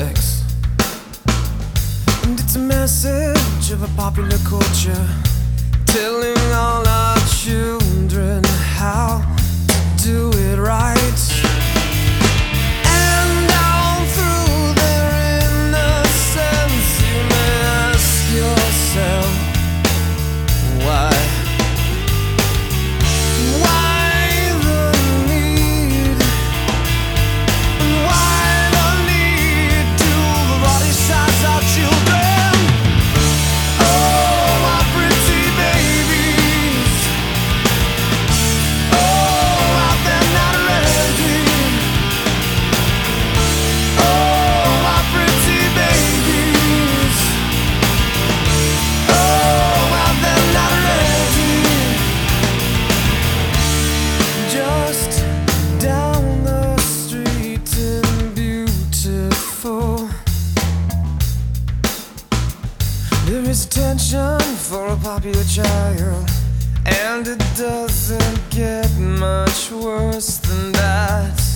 sex. And it's a message of a popular culture telling all our children how to do There is attention for a popular child, and it doesn't get much worse than that.